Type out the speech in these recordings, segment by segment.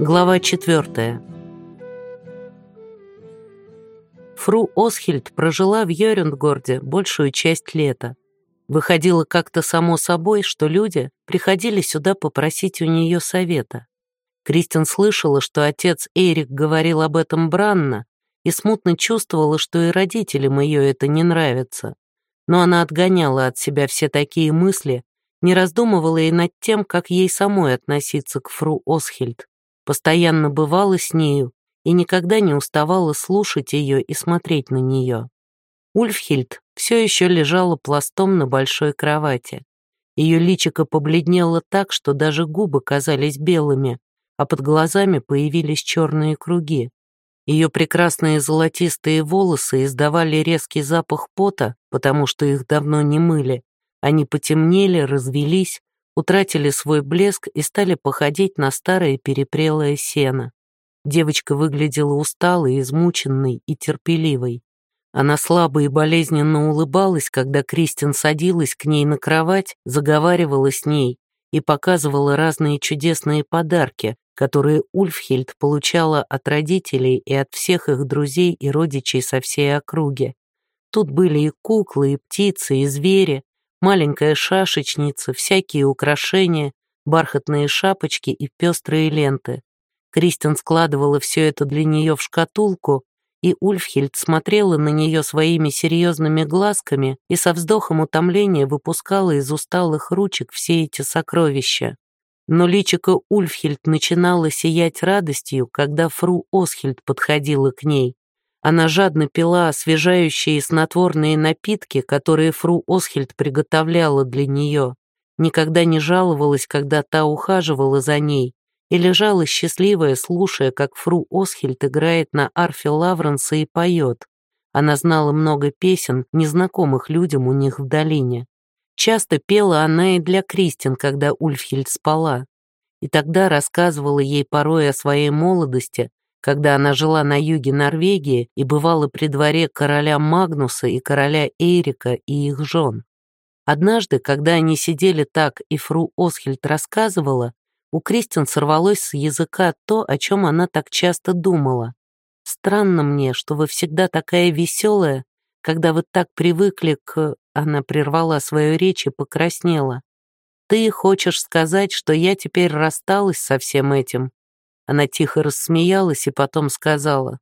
Глава 4. Фру Осхильд прожила в Йорюндгорде большую часть лета. Выходило как-то само собой, что люди приходили сюда попросить у нее совета. Кристин слышала, что отец Эрик говорил об этом бранно, и смутно чувствовала, что и родителям ее это не нравится. Но она отгоняла от себя все такие мысли, не раздумывала и над тем, как ей самой относиться к фру Осхильд постоянно бывала с нею и никогда не уставала слушать ее и смотреть на нее. Ульфхильд все еще лежала пластом на большой кровати. Ее личико побледнело так, что даже губы казались белыми, а под глазами появились черные круги. Ее прекрасные золотистые волосы издавали резкий запах пота, потому что их давно не мыли. Они потемнели, развелись, утратили свой блеск и стали походить на старое перепрелое сено. Девочка выглядела усталой, измученной и терпеливой. Она слабо и болезненно улыбалась, когда Кристин садилась к ней на кровать, заговаривала с ней и показывала разные чудесные подарки, которые Ульфхельд получала от родителей и от всех их друзей и родичей со всей округи. Тут были и куклы, и птицы, и звери, маленькая шашечница, всякие украшения, бархатные шапочки и пестрые ленты. Кристин складывала все это для нее в шкатулку, и Ульфхильд смотрела на нее своими серьезными глазками и со вздохом утомления выпускала из усталых ручек все эти сокровища. Но личико Ульфхильд начинало сиять радостью, когда фру Осхильд подходила к ней. Она жадно пила освежающие снотворные напитки, которые фру Осхельд приготовляла для нее. Никогда не жаловалась, когда та ухаживала за ней, и лежала счастливая, слушая, как фру Осхельд играет на арфе Лавренса и поет. Она знала много песен, незнакомых людям у них в долине. Часто пела она и для Кристин, когда Ульфхельд спала. И тогда рассказывала ей порой о своей молодости, когда она жила на юге Норвегии и бывала при дворе короля Магнуса и короля Эрика и их жен. Однажды, когда они сидели так, и фру Осхельд рассказывала, у Кристин сорвалось с языка то, о чем она так часто думала. «Странно мне, что вы всегда такая веселая, когда вы так привыкли к...» Она прервала свою речь и покраснела. «Ты хочешь сказать, что я теперь рассталась со всем этим?» Она тихо рассмеялась и потом сказала,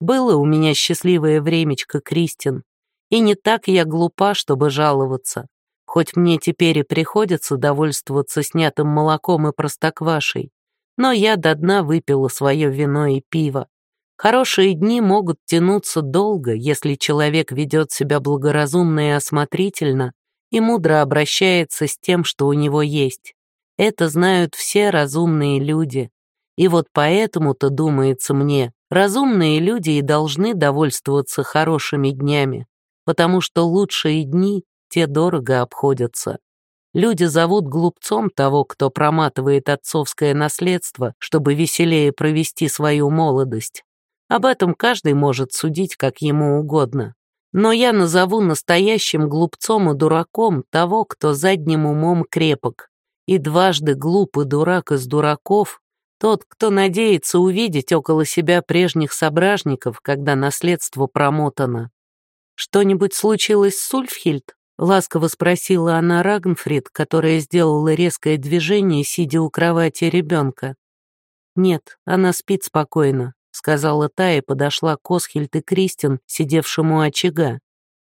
«Было у меня счастливое времечко, Кристин, и не так я глупа, чтобы жаловаться, хоть мне теперь и приходится довольствоваться снятым молоком и простоквашей, но я до дна выпила свое вино и пиво. Хорошие дни могут тянуться долго, если человек ведет себя благоразумно и осмотрительно и мудро обращается с тем, что у него есть. Это знают все разумные люди, и вот поэтому-то, думается мне, разумные люди и должны довольствоваться хорошими днями, потому что лучшие дни, те дорого обходятся. Люди зовут глупцом того, кто проматывает отцовское наследство, чтобы веселее провести свою молодость. Об этом каждый может судить, как ему угодно. Но я назову настоящим глупцом и дураком того, кто задним умом крепок. И дважды глуп и дурак из дураков тот, кто надеется увидеть около себя прежних сображников, когда наследство промотано. «Что-нибудь случилось с Ульфхильд?» — ласково спросила она Рагнфрид, которая сделала резкое движение, сидя у кровати ребенка. «Нет, она спит спокойно», — сказала та и подошла к Осхильд и Кристин, сидевшему у очага.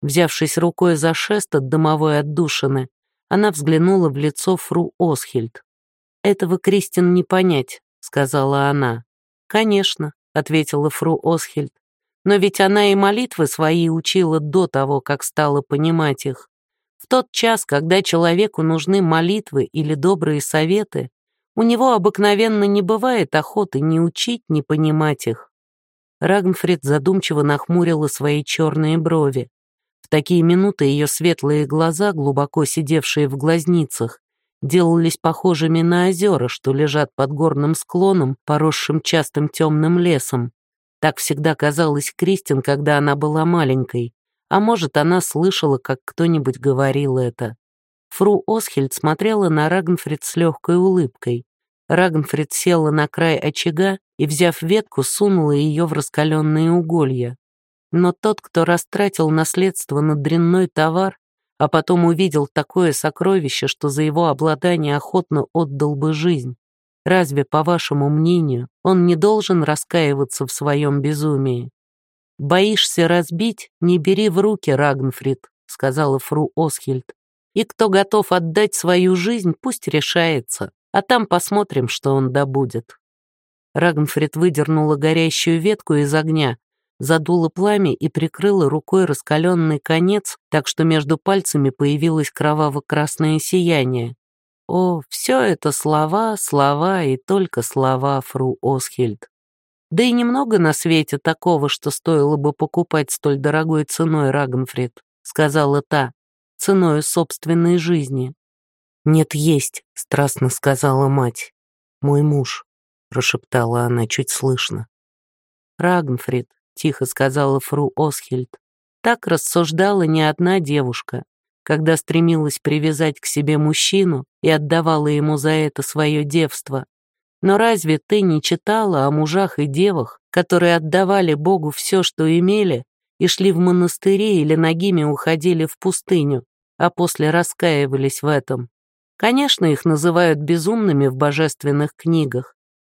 Взявшись рукой за шест от дымовой отдушины, она взглянула в лицо фру Осхильд. «Этого Кристин не понять сказала она. «Конечно», — ответила фру Осхельд. «Но ведь она и молитвы свои учила до того, как стала понимать их. В тот час, когда человеку нужны молитвы или добрые советы, у него обыкновенно не бывает охоты ни учить, ни понимать их». Рагнфрид задумчиво нахмурила свои черные брови. В такие минуты ее светлые глаза, глубоко сидевшие в глазницах, делались похожими на озера, что лежат под горным склоном, поросшим частым темным лесом. Так всегда казалось Кристин, когда она была маленькой. А может, она слышала, как кто-нибудь говорил это. Фру Осхельд смотрела на Рагнфрид с легкой улыбкой. Рагнфрид села на край очага и, взяв ветку, сунула ее в раскаленные уголья. Но тот, кто растратил наследство на дрянной товар, а потом увидел такое сокровище, что за его обладание охотно отдал бы жизнь, разве, по вашему мнению, он не должен раскаиваться в своем безумии? «Боишься разбить? Не бери в руки, Рагнфрид», — сказала фру Осхильд. «И кто готов отдать свою жизнь, пусть решается, а там посмотрим, что он добудет». Рагнфрид выдернула горящую ветку из огня, задула пламя и прикрыла рукой раскаленный конец, так что между пальцами появилось кроваво-красное сияние. О, все это слова, слова и только слова, фру Осхильд. Да и немного на свете такого, что стоило бы покупать столь дорогой ценой, Рагнфрид, сказала та, ценой собственной жизни. «Нет, есть», — страстно сказала мать. «Мой муж», — прошептала она чуть слышно. «Рагнфрид», — тихо сказала фру Осхильд. Так рассуждала не одна девушка, когда стремилась привязать к себе мужчину и отдавала ему за это свое девство. Но разве ты не читала о мужах и девах, которые отдавали Богу все, что имели, и шли в монастыри или ногими уходили в пустыню, а после раскаивались в этом? Конечно, их называют безумными в божественных книгах,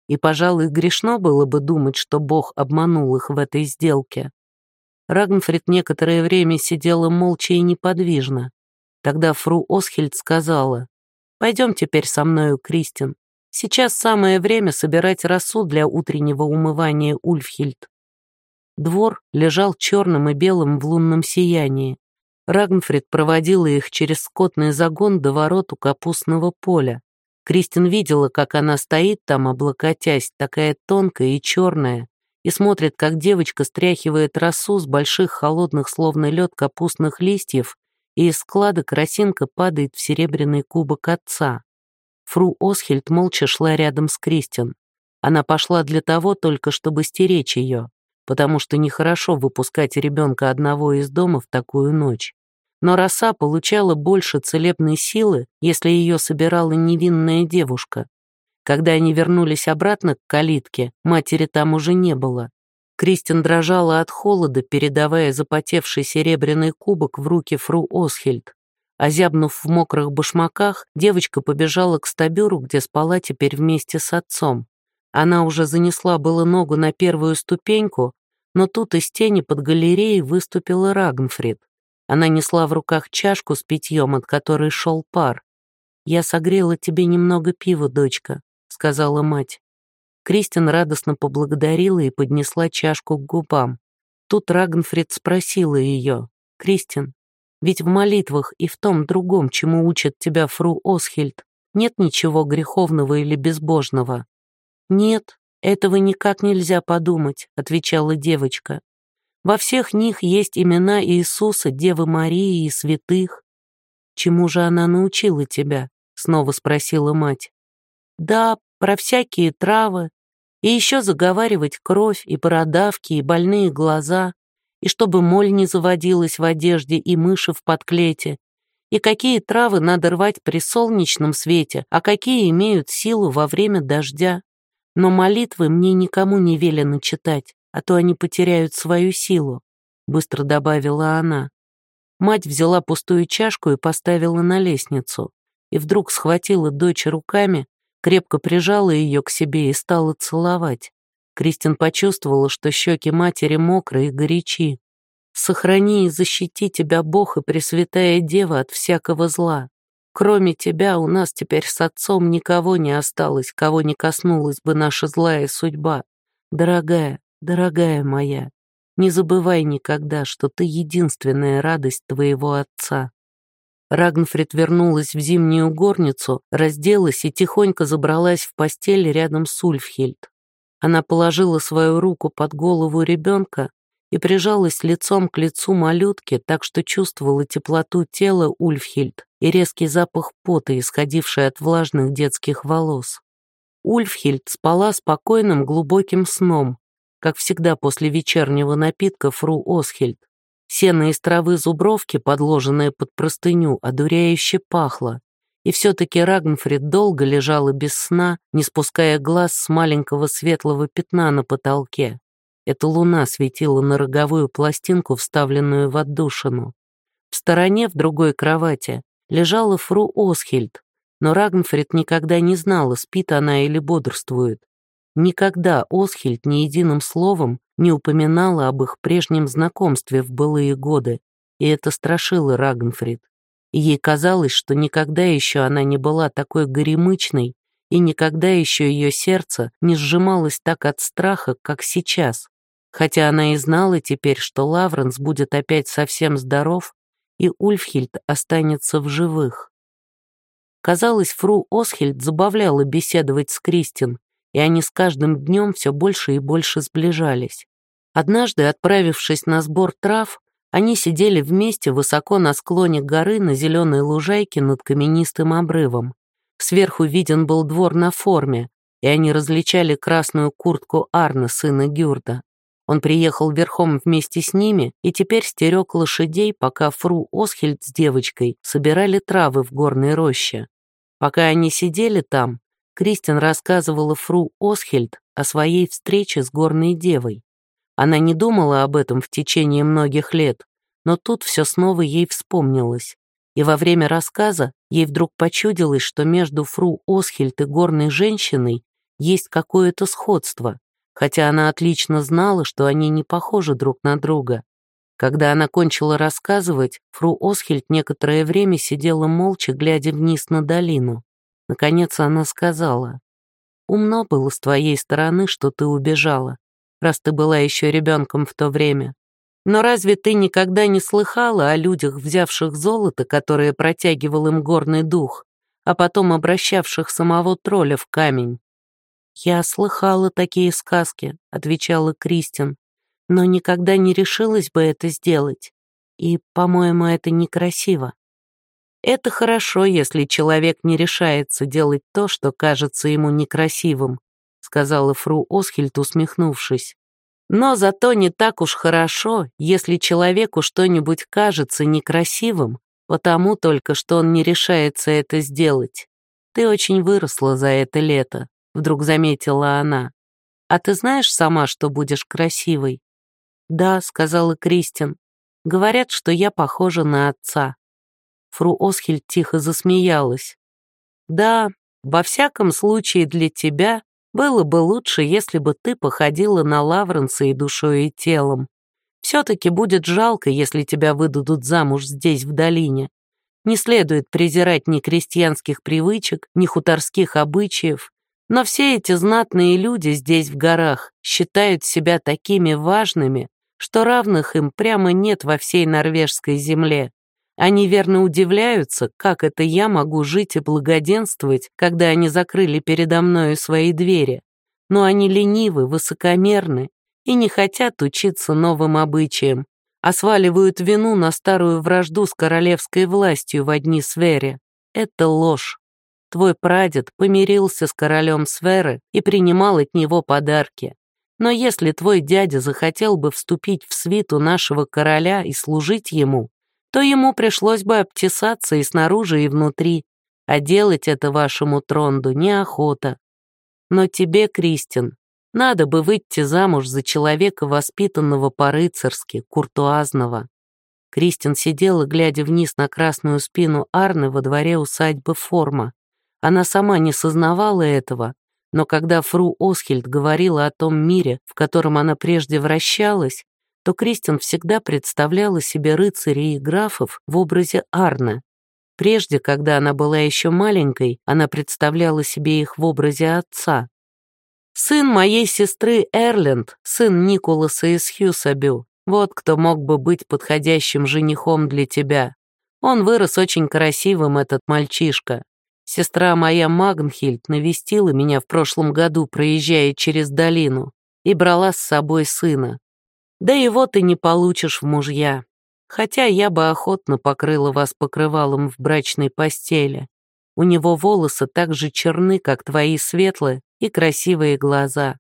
и, пожалуй, грешно было бы думать, что Бог обманул их в этой сделке. Рагнфрид некоторое время сидела молча и неподвижно. Тогда фру Осхильд сказала, «Пойдем теперь со мною, Кристин. Сейчас самое время собирать росу для утреннего умывания Ульфхильд». Двор лежал черным и белым в лунном сиянии. Рагнфрид проводила их через скотный загон до ворот у капустного поля. Кристин видела, как она стоит там, облокотясь, такая тонкая и черная, и смотрит, как девочка стряхивает росу с больших холодных, словно лед, капустных листьев, и из складок росинка падает в серебряный кубок отца. Фру Осхельд молча шла рядом с Кристин. Она пошла для того только, чтобы стеречь ее, потому что нехорошо выпускать ребенка одного из дома в такую ночь. Но роса получала больше целебной силы, если ее собирала невинная девушка. Когда они вернулись обратно к калитке, матери там уже не было. Кристин дрожала от холода, передавая запотевший серебряный кубок в руки фру Осхельд. Озябнув в мокрых башмаках, девочка побежала к стабюру, где спала теперь вместе с отцом. Она уже занесла было ногу на первую ступеньку, но тут из тени под галереей выступила Рагнфрид. Она несла в руках чашку с питьем, от которой шел пар. «Я согрела тебе немного пива, дочка», — сказала мать. Кристин радостно поблагодарила и поднесла чашку к губам. Тут Рагнфрид спросила ее, «Кристин, ведь в молитвах и в том другом, чему учат тебя фру Осхильд, нет ничего греховного или безбожного». «Нет, этого никак нельзя подумать», — отвечала девочка. Во всех них есть имена Иисуса, Девы Марии и святых. Чему же она научила тебя? Снова спросила мать. Да, про всякие травы, и еще заговаривать кровь и бородавки, и больные глаза, и чтобы моль не заводилась в одежде и мыши в подклете, и какие травы надо рвать при солнечном свете, а какие имеют силу во время дождя. Но молитвы мне никому не велено читать а то они потеряют свою силу», — быстро добавила она. Мать взяла пустую чашку и поставила на лестницу, и вдруг схватила дочь руками, крепко прижала ее к себе и стала целовать. Кристин почувствовала, что щеки матери мокрые и горячи. «Сохрани и защити тебя Бог и Пресвятая Дева от всякого зла. Кроме тебя у нас теперь с отцом никого не осталось, кого не коснулась бы наша злая судьба. Дорогая, Дорогая моя, не забывай никогда, что ты единственная радость твоего отца. Рагнфрид вернулась в зимнюю горницу, разделась и тихонько забралась в постель рядом с Ульфхильд. Она положила свою руку под голову ребенка и прижалась лицом к лицу малютки, так что чувствовала теплоту тела Ульфхильд и резкий запах пота, исходивший от влажных детских волос. Ульфхильд спала спокойным глубоким сном, как всегда после вечернего напитка фру Осхельд. Сено из травы зубровки, подложенное под простыню, одуряюще пахло, И все-таки Рагнфрид долго лежала без сна, не спуская глаз с маленького светлого пятна на потолке. Эта луна светила на роговую пластинку, вставленную в отдушину. В стороне, в другой кровати, лежала фру Осхильд, но Рагнфрид никогда не знала, спит она или бодрствует. Никогда Осхильд ни единым словом не упоминала об их прежнем знакомстве в былые годы, и это страшило Рагнфрид. Ей казалось, что никогда еще она не была такой горемычной, и никогда еще ее сердце не сжималось так от страха, как сейчас. Хотя она и знала теперь, что Лавренс будет опять совсем здоров, и Ульфхильд останется в живых. Казалось, фру Осхильд забавляла беседовать с Кристин, и они с каждым днем все больше и больше сближались. Однажды, отправившись на сбор трав, они сидели вместе высоко на склоне горы на зеленой лужайке над каменистым обрывом. Сверху виден был двор на форме, и они различали красную куртку Арна, сына Гюрда. Он приехал верхом вместе с ними и теперь стерег лошадей, пока фру Осхельд с девочкой собирали травы в горной роще. Пока они сидели там, Кристин рассказывала фру Осхельд о своей встрече с горной девой. Она не думала об этом в течение многих лет, но тут все снова ей вспомнилось. И во время рассказа ей вдруг почудилось, что между фру Осхельд и горной женщиной есть какое-то сходство, хотя она отлично знала, что они не похожи друг на друга. Когда она кончила рассказывать, фру Осхельд некоторое время сидела молча, глядя вниз на долину. Наконец она сказала, «Умно было с твоей стороны, что ты убежала раз ты была еще ребенком в то время. Но разве ты никогда не слыхала о людях, взявших золото, которое протягивал им горный дух, а потом обращавших самого тролля в камень? «Я слыхала такие сказки», — отвечала Кристин, «но никогда не решилась бы это сделать. И, по-моему, это некрасиво. Это хорошо, если человек не решается делать то, что кажется ему некрасивым, сказала фру Осхильд, усмехнувшись. Но зато не так уж хорошо, если человеку что-нибудь кажется некрасивым, потому только что он не решается это сделать. Ты очень выросла за это лето, вдруг заметила она. А ты знаешь сама, что будешь красивой? Да, сказала Кристин. Говорят, что я похожа на отца. Фру Осхильд тихо засмеялась. Да, во всяком случае для тебя было бы лучше, если бы ты походила на Лавренса и душой, и телом. Все-таки будет жалко, если тебя выдадут замуж здесь, в долине. Не следует презирать ни крестьянских привычек, ни хуторских обычаев, но все эти знатные люди здесь, в горах, считают себя такими важными, что равных им прямо нет во всей норвежской земле. Они верно удивляются, как это я могу жить и благоденствовать, когда они закрыли передо мною свои двери. Но они ленивы, высокомерны и не хотят учиться новым обычаям, а сваливают вину на старую вражду с королевской властью в одни сфере. Это ложь. Твой прадед помирился с королем Сферы и принимал от него подарки. Но если твой дядя захотел бы вступить в свиту нашего короля и служить ему, то ему пришлось бы обтесаться и снаружи, и внутри, а делать это вашему тронду неохота. Но тебе, Кристин, надо бы выйти замуж за человека, воспитанного по-рыцарски, куртуазного. Кристин сидела, глядя вниз на красную спину Арны во дворе усадьбы Форма. Она сама не сознавала этого, но когда фру Осхильд говорила о том мире, в котором она прежде вращалась, то Кристин всегда представляла себе рыцарей и графов в образе Арна. Прежде, когда она была еще маленькой, она представляла себе их в образе отца. «Сын моей сестры Эрленд, сын Николаса из Хьюсабю, вот кто мог бы быть подходящим женихом для тебя. Он вырос очень красивым, этот мальчишка. Сестра моя Магнхильд навестила меня в прошлом году, проезжая через долину, и брала с собой сына. Да его ты не получишь в мужья. Хотя я бы охотно покрыла вас покрывалом в брачной постели. У него волосы так же черны, как твои светлые и красивые глаза.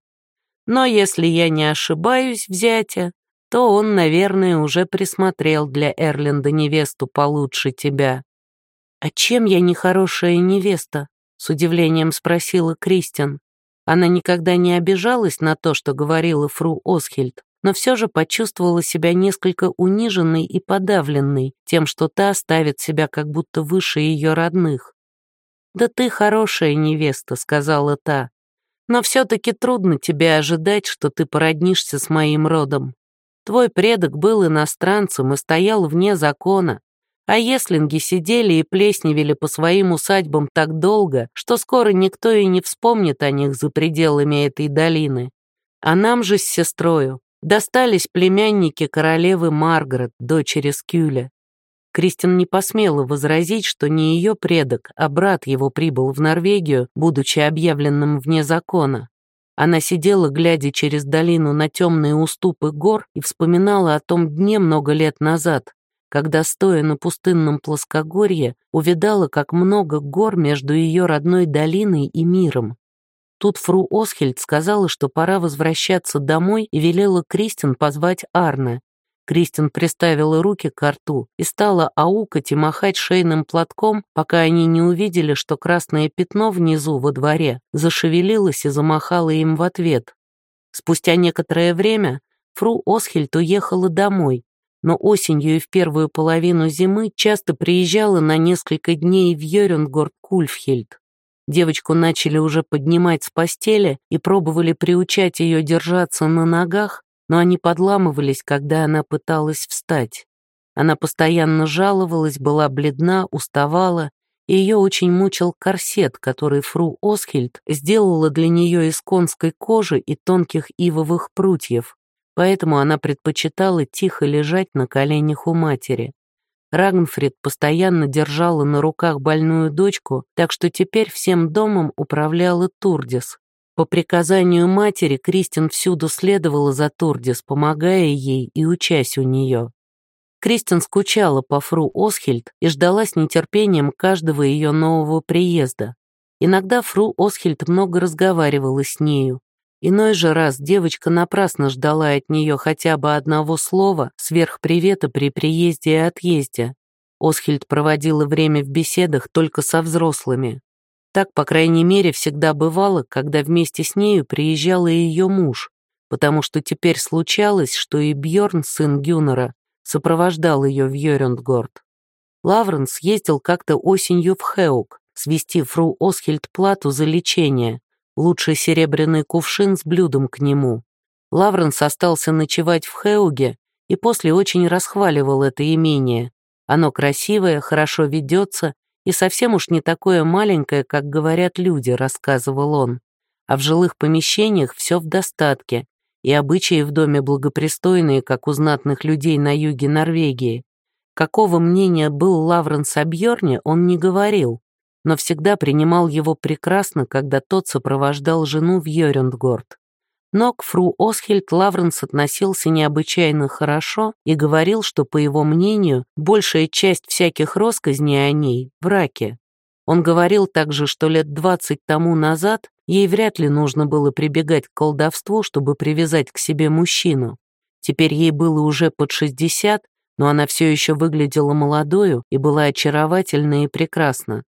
Но если я не ошибаюсь, взятя, то он, наверное, уже присмотрел для Эрленда невесту получше тебя. «А чем я нехорошая невеста?» — с удивлением спросила Кристин. Она никогда не обижалась на то, что говорила фру Осхильд, но все же почувствовала себя несколько униженной и подавленной тем, что та ставит себя как будто выше ее родных. «Да ты хорошая невеста», — сказала та, «но все-таки трудно тебе ожидать, что ты породнишься с моим родом. Твой предок был иностранцем и стоял вне закона, а еслинги сидели и плесневели по своим усадьбам так долго, что скоро никто и не вспомнит о них за пределами этой долины. А нам же с сестрою достались племянники королевы Маргарет, дочери Скюля. Кристин не посмела возразить, что не ее предок, а брат его прибыл в Норвегию, будучи объявленным вне закона. Она сидела, глядя через долину на темные уступы гор, и вспоминала о том дне много лет назад, когда, стоя на пустынном плоскогорье, увидала, как много гор между ее родной долиной и миром. Тут фру Осхельд сказала, что пора возвращаться домой и велела Кристин позвать Арна. Кристин приставила руки к рту и стала аукать и махать шейным платком, пока они не увидели, что красное пятно внизу во дворе зашевелилось и замахало им в ответ. Спустя некоторое время фру Осхельд уехала домой, но осенью и в первую половину зимы часто приезжала на несколько дней в Йорюнгорд-Кульфхельд. Девочку начали уже поднимать с постели и пробовали приучать ее держаться на ногах, но они подламывались, когда она пыталась встать. Она постоянно жаловалась, была бледна, уставала, и ее очень мучил корсет, который фру Осхильд сделала для нее из конской кожи и тонких ивовых прутьев поэтому она предпочитала тихо лежать на коленях у матери. Рагнфрид постоянно держала на руках больную дочку, так что теперь всем домом управляла Турдис. По приказанию матери Кристин всюду следовала за Турдис, помогая ей и учась у нее. Кристин скучала по фру Осхильд и ждала с нетерпением каждого ее нового приезда. Иногда фру Осхильд много разговаривала с нею, Иной же раз девочка напрасно ждала от нее хотя бы одного слова сверх привета при приезде и отъезде. Осхильд проводила время в беседах только со взрослыми. Так, по крайней мере, всегда бывало, когда вместе с нею приезжал и ее муж, потому что теперь случалось, что и Бьорн, сын Гюнера, сопровождал ее в Йорюндгорд. Лавренс ездил как-то осенью в Хеук, свести фру Осхильд плату за лечение, лучший серебряный кувшин с блюдом к нему. Лавренс остался ночевать в Хеуге и после очень расхваливал это имение. Оно красивое, хорошо ведется и совсем уж не такое маленькое, как говорят люди, рассказывал он. А в жилых помещениях все в достатке, и обычаи в доме благопристойные, как у знатных людей на юге Норвегии. Какого мнения был Лавренс о Бьорне, он не говорил, но всегда принимал его прекрасно, когда тот сопровождал жену в Йорюндгорд. Но к фру Осхельд Лавренс относился необычайно хорошо и говорил, что, по его мнению, большая часть всяких росказней о ней — враки. Он говорил также, что лет двадцать тому назад ей вряд ли нужно было прибегать к колдовству, чтобы привязать к себе мужчину. Теперь ей было уже под шестьдесят, но она все еще выглядела молодою и была очаровательна и прекрасна.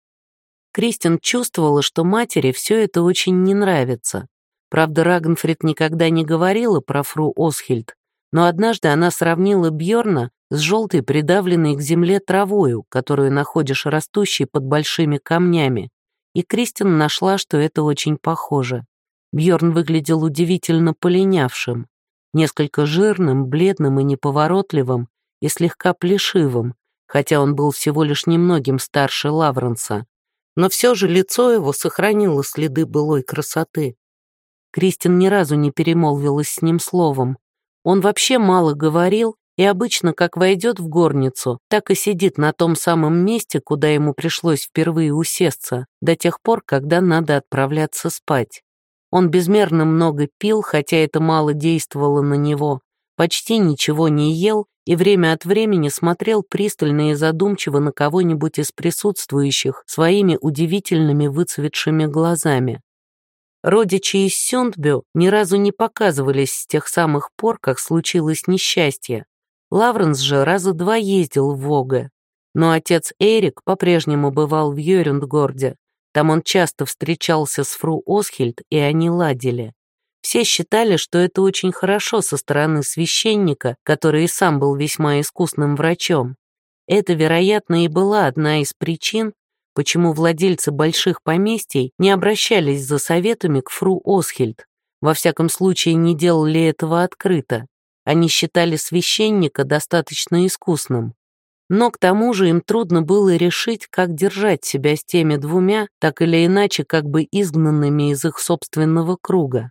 Кристин чувствовала, что матери все это очень не нравится. Правда, Рагнфрид никогда не говорила про фру Осхильд, но однажды она сравнила Бьорна с желтой придавленной к земле травою, которую находишь растущей под большими камнями, и Кристин нашла, что это очень похоже. Бьорн выглядел удивительно полинявшим, несколько жирным, бледным и неповоротливым, и слегка плешивым, хотя он был всего лишь немногим старше Лавренса но все же лицо его сохранило следы былой красоты. Кристин ни разу не перемолвилась с ним словом. Он вообще мало говорил и обычно, как войдет в горницу, так и сидит на том самом месте, куда ему пришлось впервые усесться, до тех пор, когда надо отправляться спать. Он безмерно много пил, хотя это мало действовало на него, почти ничего не ел и время от времени смотрел пристально и задумчиво на кого-нибудь из присутствующих своими удивительными выцветшими глазами. Родичи из Сюндбю ни разу не показывались с тех самых пор, как случилось несчастье. Лавренс же раза два ездил в Вога. Но отец Эрик по-прежнему бывал в Йорюндгорде. Там он часто встречался с фру Осхильд, и они ладили. Все считали, что это очень хорошо со стороны священника, который и сам был весьма искусным врачом. Это, вероятно, и была одна из причин, почему владельцы больших поместий не обращались за советами к фру Осхильд. Во всяком случае, не делали этого открыто. Они считали священника достаточно искусным. Но к тому же им трудно было решить, как держать себя с теми двумя, так или иначе как бы изгнанными из их собственного круга.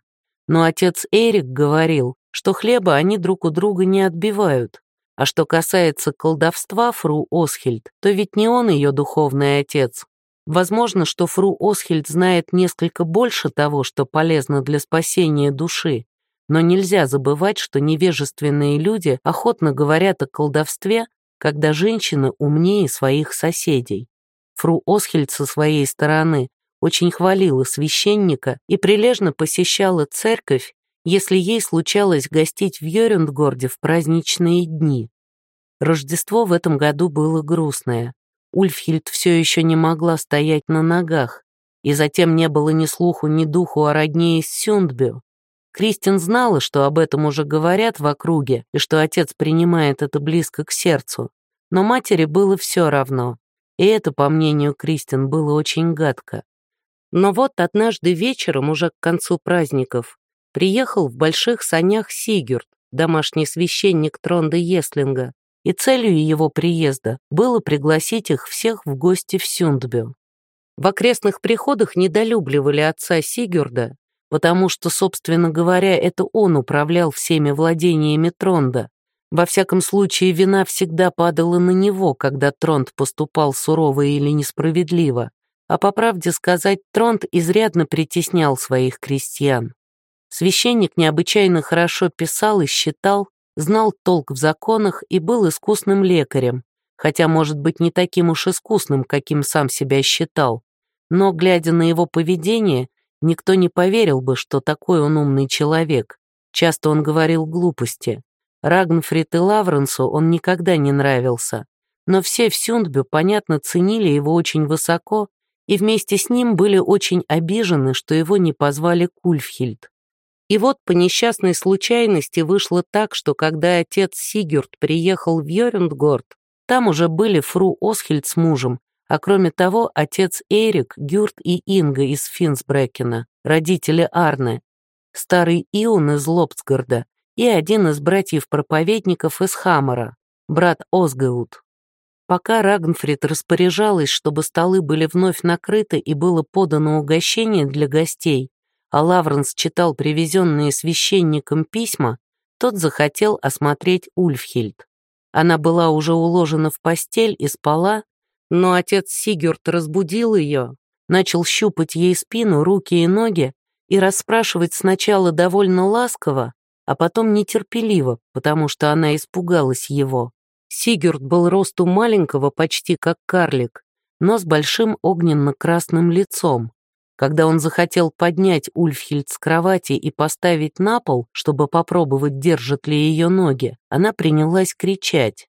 Но отец Эрик говорил, что хлеба они друг у друга не отбивают. А что касается колдовства фру Осхильд, то ведь не он ее духовный отец. Возможно, что фру Осхильд знает несколько больше того, что полезно для спасения души, но нельзя забывать, что невежественные люди охотно говорят о колдовстве, когда женщина умнее своих соседей. Фру Осхильд со своей стороны очень хвалила священника и прилежно посещала церковь, если ей случалось гостить в Йорюндгорде в праздничные дни. Рождество в этом году было грустное. Ульфхильд все еще не могла стоять на ногах, и затем не было ни слуху, ни духу о родне из Сюндбю. Кристин знала, что об этом уже говорят в округе, и что отец принимает это близко к сердцу, но матери было все равно, и это, по мнению Кристин, было очень гадко. Но вот однажды вечером, уже к концу праздников, приехал в больших санях Сигюрд, домашний священник Тронда Еслинга, и целью его приезда было пригласить их всех в гости в Сюндбю. В окрестных приходах недолюбливали отца Сигюрда, потому что, собственно говоря, это он управлял всеми владениями Тронда. Во всяком случае, вина всегда падала на него, когда Тронд поступал сурово или несправедливо, а по правде сказать, Тронт изрядно притеснял своих крестьян. Священник необычайно хорошо писал и считал, знал толк в законах и был искусным лекарем, хотя, может быть, не таким уж искусным, каким сам себя считал. Но, глядя на его поведение, никто не поверил бы, что такой он умный человек. Часто он говорил глупости. Рагнфрид и Лавренсу он никогда не нравился. Но все в Сюндбю, понятно, ценили его очень высоко и вместе с ним были очень обижены, что его не позвали Кульфхильд. И вот по несчастной случайности вышло так, что когда отец Сигюрд приехал в Йорюндгорд, там уже были фру Осхильд с мужем, а кроме того отец Эрик, Гюрт и Инга из Финсбрекена, родители Арны, старый Ион из Лобцгарда и один из братьев-проповедников из Хамара, брат Озгеут. Пока Рагнфрид распоряжалась, чтобы столы были вновь накрыты и было подано угощение для гостей, а Лавренс читал привезенные священником письма, тот захотел осмотреть Ульфхильд. Она была уже уложена в постель и спала, но отец Сигюрд разбудил ее, начал щупать ей спину, руки и ноги и расспрашивать сначала довольно ласково, а потом нетерпеливо, потому что она испугалась его. Сигурд был росту маленького, почти как карлик, но с большим огненно-красным лицом. Когда он захотел поднять Ульфхильд с кровати и поставить на пол, чтобы попробовать, держат ли ее ноги, она принялась кричать.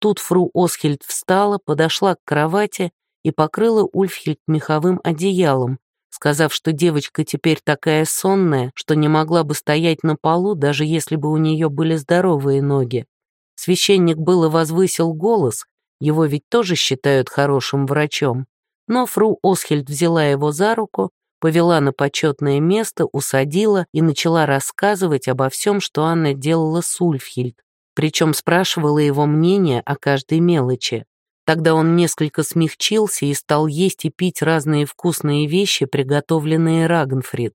Тут фру Осхильд встала, подошла к кровати и покрыла Ульфхильд меховым одеялом, сказав, что девочка теперь такая сонная, что не могла бы стоять на полу, даже если бы у нее были здоровые ноги. Священник было возвысил голос, его ведь тоже считают хорошим врачом, но фру Осхельд взяла его за руку, повела на почетное место, усадила и начала рассказывать обо всем, что Анна делала с Ульфхильд, причем спрашивала его мнение о каждой мелочи. Тогда он несколько смягчился и стал есть и пить разные вкусные вещи, приготовленные Рагнфрид.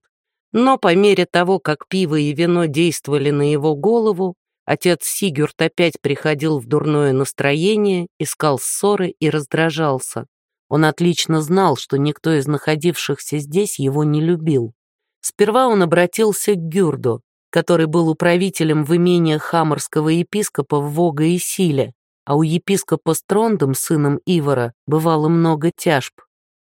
Но по мере того, как пиво и вино действовали на его голову, Отец Сигюрд опять приходил в дурное настроение, искал ссоры и раздражался. Он отлично знал, что никто из находившихся здесь его не любил. Сперва он обратился к Гюрду, который был управителем в имениях хаморского епископа в Вога и Силе, а у епископа Строндом, сыном Ивара, бывало много тяжб.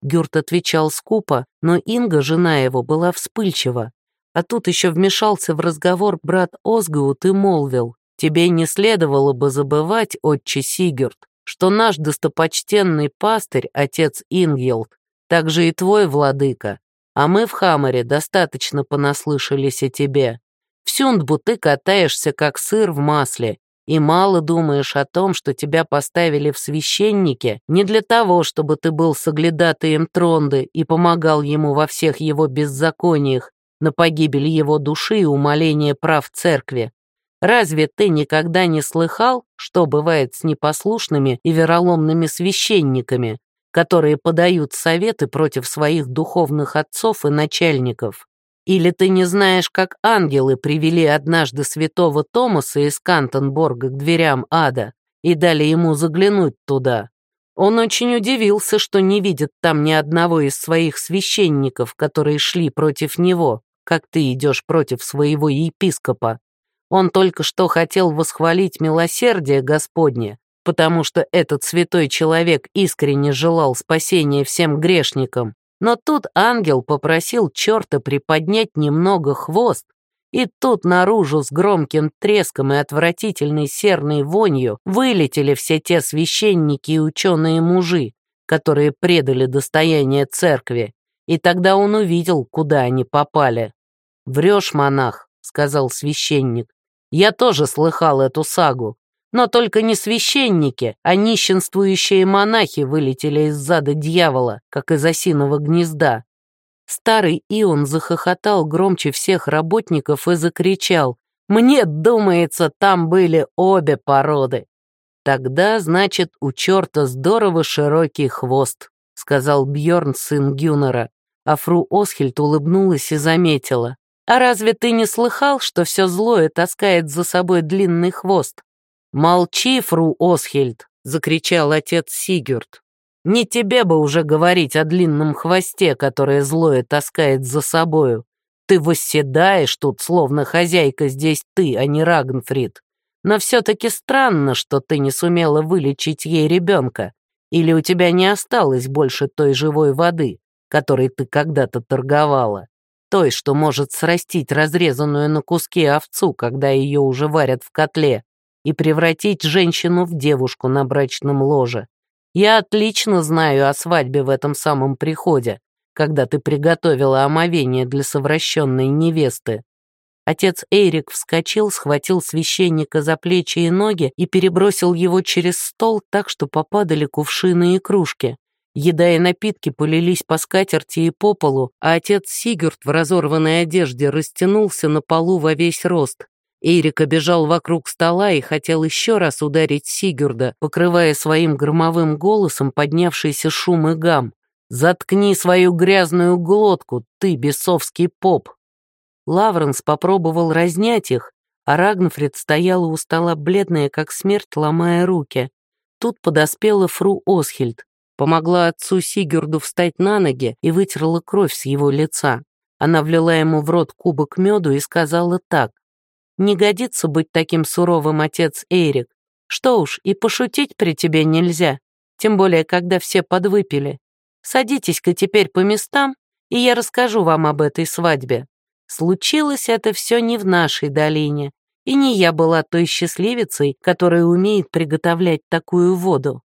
Гюрт отвечал скупо, но Инга, жена его, была вспыльчива. А тут еще вмешался в разговор брат Озгаут и молвил, «Тебе не следовало бы забывать, отче Сигерт, что наш достопочтенный пастырь, отец Ингелд, также и твой владыка, а мы в Хамаре достаточно понаслышались о тебе. В Сюндбу ты катаешься, как сыр в масле, и мало думаешь о том, что тебя поставили в священнике не для того, чтобы ты был соглядатаем Тронды и помогал ему во всех его беззакониях, на погибель его души и умоление прав церкви. Разве ты никогда не слыхал, что бывает с непослушными и вероломными священниками, которые подают советы против своих духовных отцов и начальников? Или ты не знаешь, как ангелы привели однажды святого Томаса из Кантенборга к дверям ада и дали ему заглянуть туда? Он очень удивился, что не видит там ни одного из своих священников, которые шли против него, как ты идешь против своего епископа. Он только что хотел восхвалить милосердие Господне, потому что этот святой человек искренне желал спасения всем грешникам, но тут ангел попросил черта приподнять немного хвост, и тут наружу с громким треском и отвратительной серной вонью вылетели все те священники и ученые-мужи, которые предали достояние церкви, и тогда он увидел, куда они попали. «Врешь, монах», — сказал священник. «Я тоже слыхал эту сагу, но только не священники, а нищенствующие монахи вылетели из зада дьявола, как из осиного гнезда. Старый Ион захохотал громче всех работников и закричал «Мне думается, там были обе породы». «Тогда, значит, у черта здорово широкий хвост», — сказал Бьорн, сын Гюнера. А фру Осхельд улыбнулась и заметила. «А разве ты не слыхал, что все злое таскает за собой длинный хвост? «Молчи, фру Осхельд!» — закричал отец Сигюрд. «Не тебе бы уже говорить о длинном хвосте, которое злое таскает за собою. Ты восседаешь тут, словно хозяйка здесь ты, а не Рагнфрид. Но все-таки странно, что ты не сумела вылечить ей ребенка. Или у тебя не осталось больше той живой воды, которой ты когда-то торговала, той, что может срастить разрезанную на куски овцу, когда ее уже варят в котле, и превратить женщину в девушку на брачном ложе. Я отлично знаю о свадьбе в этом самом приходе, когда ты приготовила омовение для совращенной невесты. Отец Эрик вскочил, схватил священника за плечи и ноги и перебросил его через стол так, что попадали кувшины и кружки. Еда и напитки полились по скатерти и по полу, а отец Сигурд в разорванной одежде растянулся на полу во весь рост. Эрик бежал вокруг стола и хотел еще раз ударить Сигурда, покрывая своим громовым голосом поднявшийся шум и гам. «Заткни свою грязную глотку, ты, бесовский поп!» Лавренс попробовал разнять их, а Рагнфрид стояла у стола бледная, как смерть, ломая руки. Тут подоспела фру Осхильд, помогла отцу Сигурду встать на ноги и вытерла кровь с его лица. Она влила ему в рот кубок меду и сказала так. Не годится быть таким суровым, отец Эрик. Что уж, и пошутить при тебе нельзя, тем более, когда все подвыпили. Садитесь-ка теперь по местам, и я расскажу вам об этой свадьбе. Случилось это все не в нашей долине, и не я была той счастливицей, которая умеет приготовлять такую воду.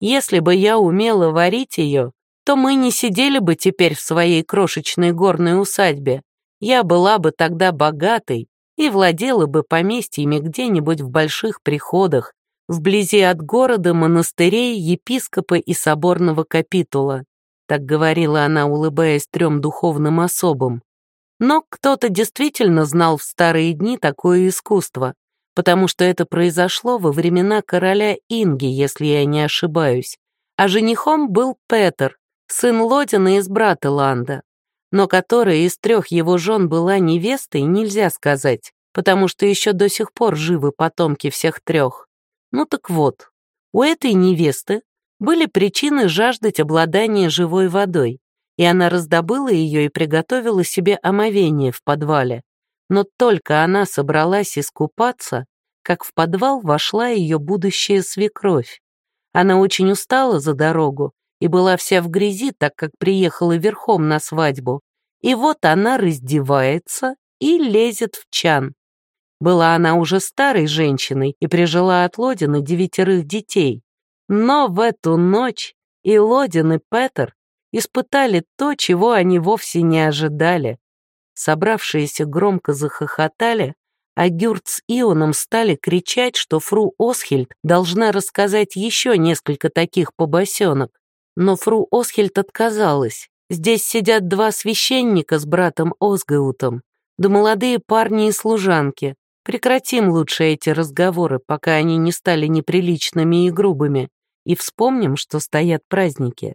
Если бы я умела варить ее, то мы не сидели бы теперь в своей крошечной горной усадьбе. Я была бы тогда богатой, и владела бы поместьями где-нибудь в больших приходах, вблизи от города, монастырей, епископа и соборного капитула. Так говорила она, улыбаясь трем духовным особам. Но кто-то действительно знал в старые дни такое искусство, потому что это произошло во времена короля Инги, если я не ошибаюсь. А женихом был Петер, сын Лодина из брата Ланда но которая из трех его жен была невестой, нельзя сказать, потому что еще до сих пор живы потомки всех трех. Ну так вот, у этой невесты были причины жаждать обладания живой водой, и она раздобыла ее и приготовила себе омовение в подвале. Но только она собралась искупаться, как в подвал вошла ее будущая свекровь. Она очень устала за дорогу и была вся в грязи, так как приехала верхом на свадьбу. И вот она раздевается и лезет в чан. Была она уже старой женщиной и прижила от Лодина девятерых детей. Но в эту ночь и Лодин, и Петер испытали то, чего они вовсе не ожидали. Собравшиеся громко захохотали, а Гюрт с Ионом стали кричать, что фру Осхильд должна рассказать еще несколько таких побосенок. Но фру Осхильд отказалась. Здесь сидят два священника с братом Озгаутом, да молодые парни и служанки. Прекратим лучше эти разговоры, пока они не стали неприличными и грубыми, и вспомним, что стоят праздники.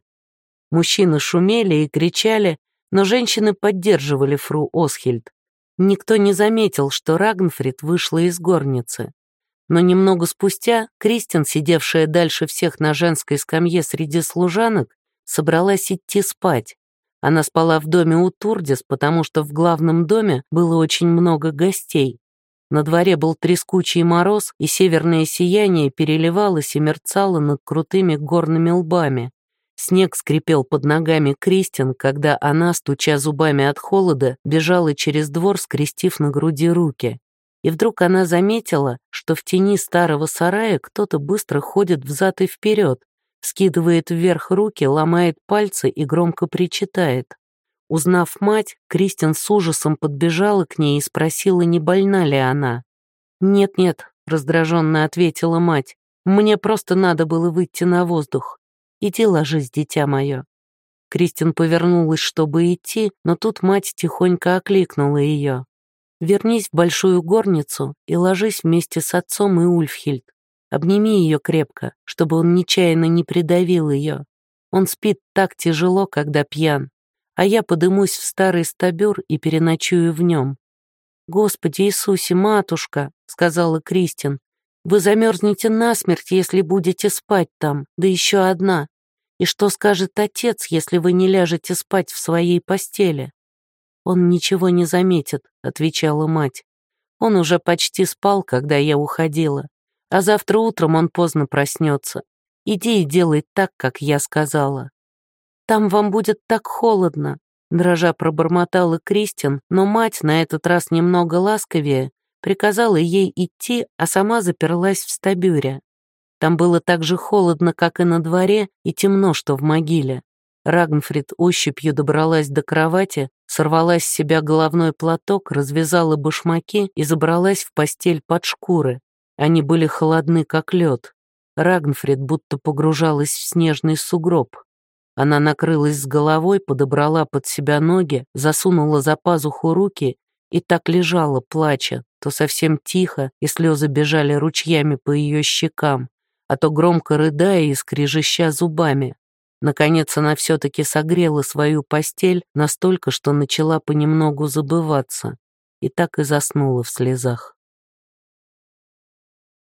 Мужчины шумели и кричали, но женщины поддерживали фру Осхильд. Никто не заметил, что Рагнфрид вышла из горницы. Но немного спустя Кристин, сидевшая дальше всех на женской скамье среди служанок, собралась идти спать. Она спала в доме у Турдис, потому что в главном доме было очень много гостей. На дворе был трескучий мороз, и северное сияние переливалось и мерцало над крутыми горными лбами. Снег скрипел под ногами Кристин, когда она, стуча зубами от холода, бежала через двор, скрестив на груди руки. И вдруг она заметила, что в тени старого сарая кто-то быстро ходит взад и вперед, скидывает вверх руки, ломает пальцы и громко причитает. Узнав мать, Кристин с ужасом подбежала к ней и спросила, не больна ли она. «Нет-нет», — раздраженно ответила мать, «мне просто надо было выйти на воздух. Иди ложись, дитя мое». Кристин повернулась, чтобы идти, но тут мать тихонько окликнула ее. «Вернись в большую горницу и ложись вместе с отцом и Ульфхильд. Обними ее крепко, чтобы он нечаянно не придавил ее. Он спит так тяжело, когда пьян, а я подымусь в старый стабюр и переночую в нем». «Господи Иисусе, матушка!» — сказала Кристин. «Вы замерзнете насмерть, если будете спать там, да еще одна. И что скажет отец, если вы не ляжете спать в своей постели? Он ничего не заметит, отвечала мать. Он уже почти спал, когда я уходила. А завтра утром он поздно проснется. Иди и делай так, как я сказала. Там вам будет так холодно, дрожа пробормотала Кристин, но мать, на этот раз немного ласковее, приказала ей идти, а сама заперлась в стабюре. Там было так же холодно, как и на дворе, и темно, что в могиле. Рагнфрид ощупью добралась до кровати, сорвала с себя головной платок, развязала башмаки и забралась в постель под шкуры. Они были холодны, как лед. Рагнфрид будто погружалась в снежный сугроб. Она накрылась с головой, подобрала под себя ноги, засунула за пазуху руки и так лежала, плача, то совсем тихо, и слезы бежали ручьями по ее щекам, а то громко рыдая и скрежеща зубами. Наконец она все-таки согрела свою постель настолько, что начала понемногу забываться, и так и заснула в слезах.